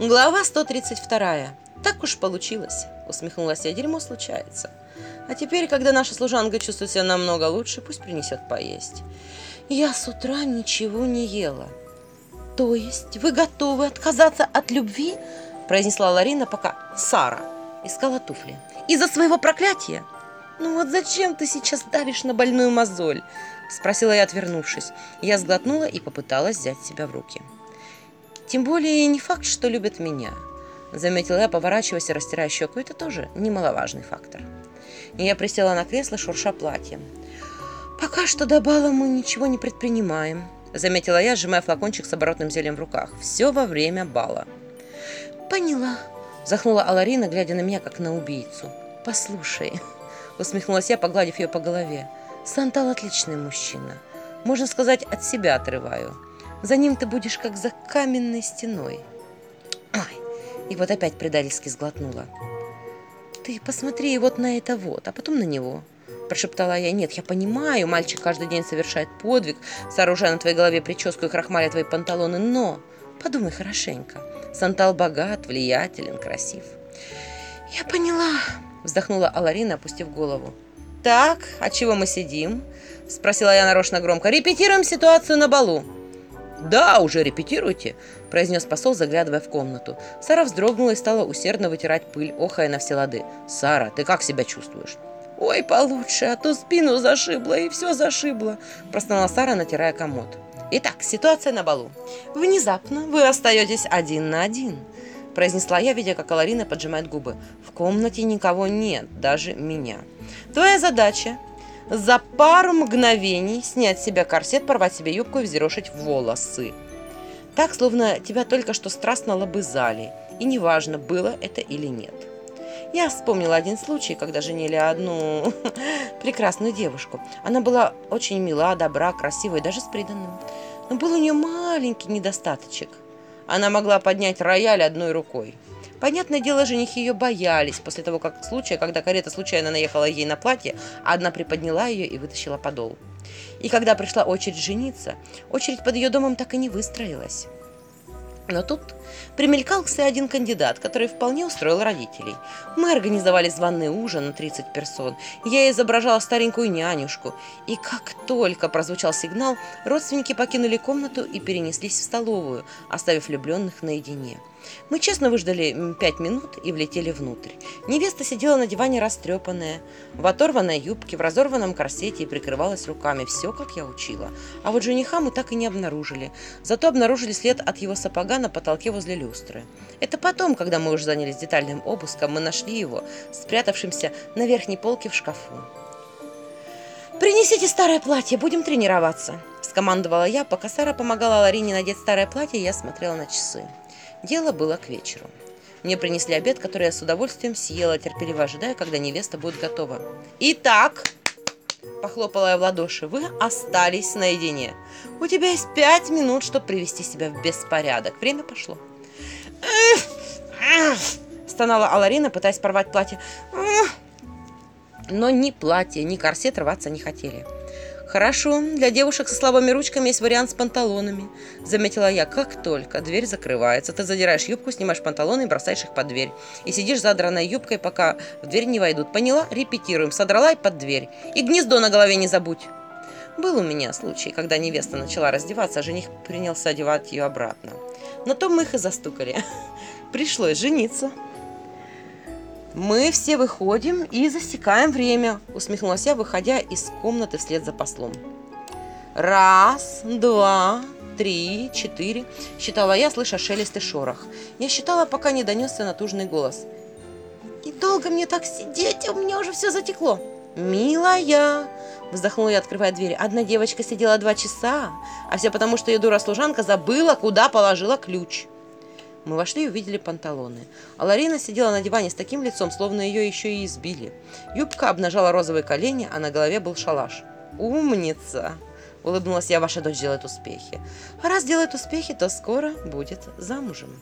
Глава 132. Так уж получилось, усмехнулась я. Дерьмо случается. А теперь, когда наша служанка чувствует себя намного лучше, пусть принесет поесть. Я с утра ничего не ела. То есть вы готовы отказаться от любви? произнесла Ларина, пока Сара искала туфли. Из-за своего проклятия? Ну вот зачем ты сейчас давишь на больную мозоль? Спросила я, отвернувшись. Я сглотнула и попыталась взять себя в руки. Тем более не факт, что любят меня. Заметила я, поворачиваясь и растирая щеку. Это тоже немаловажный фактор. И я присела на кресло, шурша платьем. «Пока что до бала мы ничего не предпринимаем», заметила я, сжимая флакончик с оборотным зельем в руках. «Все во время бала». «Поняла», Захнула Аларина, глядя на меня, как на убийцу. «Послушай», — усмехнулась я, погладив ее по голове. «Сантал отличный мужчина. Можно сказать, от себя отрываю. За ним ты будешь как за каменной стеной. Ай, и вот опять предательски сглотнула. Ты посмотри вот на это вот, а потом на него. Прошептала я. Нет, я понимаю, мальчик каждый день совершает подвиг, сооружая на твоей голове прическу и крахмаля твои панталоны, но подумай хорошенько. Сантал богат, влиятелен, красив. Я поняла, вздохнула Аларина, опустив голову. «Так, а чего мы сидим?» – спросила я нарочно громко. «Репетируем ситуацию на балу». «Да, уже репетируйте», – произнес посол, заглядывая в комнату. Сара вздрогнула и стала усердно вытирать пыль, охая на все лады. «Сара, ты как себя чувствуешь?» «Ой, получше, а то спину зашибло и все зашибло», – простонала Сара, натирая комод. «Итак, ситуация на балу. Внезапно вы остаетесь один на один», – произнесла я, видя, как Аларина поджимает губы. «В комнате никого нет, даже меня. Твоя задача за пару мгновений снять с себя корсет, порвать себе юбку и взъерошить волосы. Так, словно тебя только что страстно лобызали, и неважно, было это или нет. Я вспомнила один случай, когда женили одну прекрасную девушку. Она была очень мила, добра, красивая и даже с приданным. Но был у нее маленький недостаточек. Она могла поднять рояль одной рукой. Понятное дело, женихи ее боялись после того, как случая, когда карета случайно наехала ей на платье, а одна приподняла ее и вытащила подол. И когда пришла очередь жениться, очередь под ее домом так и не выстроилась. Но тут примелькался один кандидат, который вполне устроил родителей. Мы организовали званый ужин на 30 персон. Я изображала старенькую нянюшку. И как только прозвучал сигнал, родственники покинули комнату и перенеслись в столовую, оставив влюбленных наедине. Мы честно выждали пять минут и влетели внутрь. Невеста сидела на диване растрепанная, в оторванной юбке, в разорванном корсете и прикрывалась руками. Все, как я учила. А вот жениха мы так и не обнаружили. Зато обнаружили след от его сапога на потолке возле люстры. Это потом, когда мы уже занялись детальным обыском, мы нашли его, спрятавшимся на верхней полке в шкафу. «Принесите старое платье, будем тренироваться», – скомандовала я, пока Сара помогала Ларине надеть старое платье, я смотрела на часы. Дело было к вечеру. Мне принесли обед, который я с удовольствием съела, терпеливо ожидая, когда невеста будет готова. «Итак», – похлопала я в ладоши, – «вы остались наедине. У тебя есть пять минут, чтобы привести себя в беспорядок. Время пошло». стонала Аларина, пытаясь порвать платье. Но ни платье, ни корсет рваться не хотели. «Хорошо, для девушек со слабыми ручками есть вариант с панталонами», – заметила я. «Как только дверь закрывается, ты задираешь юбку, снимаешь панталоны и бросаешь их под дверь. И сидишь задранной юбкой, пока в дверь не войдут. Поняла? Репетируем. Содрала и под дверь. И гнездо на голове не забудь». Был у меня случай, когда невеста начала раздеваться, а жених принялся одевать ее обратно. На том мы их и застукали. Пришлось жениться. «Мы все выходим и засекаем время», — усмехнулась я, выходя из комнаты вслед за послом. «Раз, два, три, четыре», — считала я, слыша шелест и шорох. Я считала, пока не донесся натужный голос. «И долго мне так сидеть? У меня уже все затекло». «Милая!» – вздохнула я, открывая дверь. «Одна девочка сидела два часа, а все потому, что ее дура-служанка забыла, куда положила ключ». Мы вошли и увидели панталоны. А Ларина сидела на диване с таким лицом, словно ее еще и избили. Юбка обнажала розовые колени, а на голове был шалаш. «Умница!» – улыбнулась я. «Ваша дочь делает успехи. А раз делает успехи, то скоро будет замужем».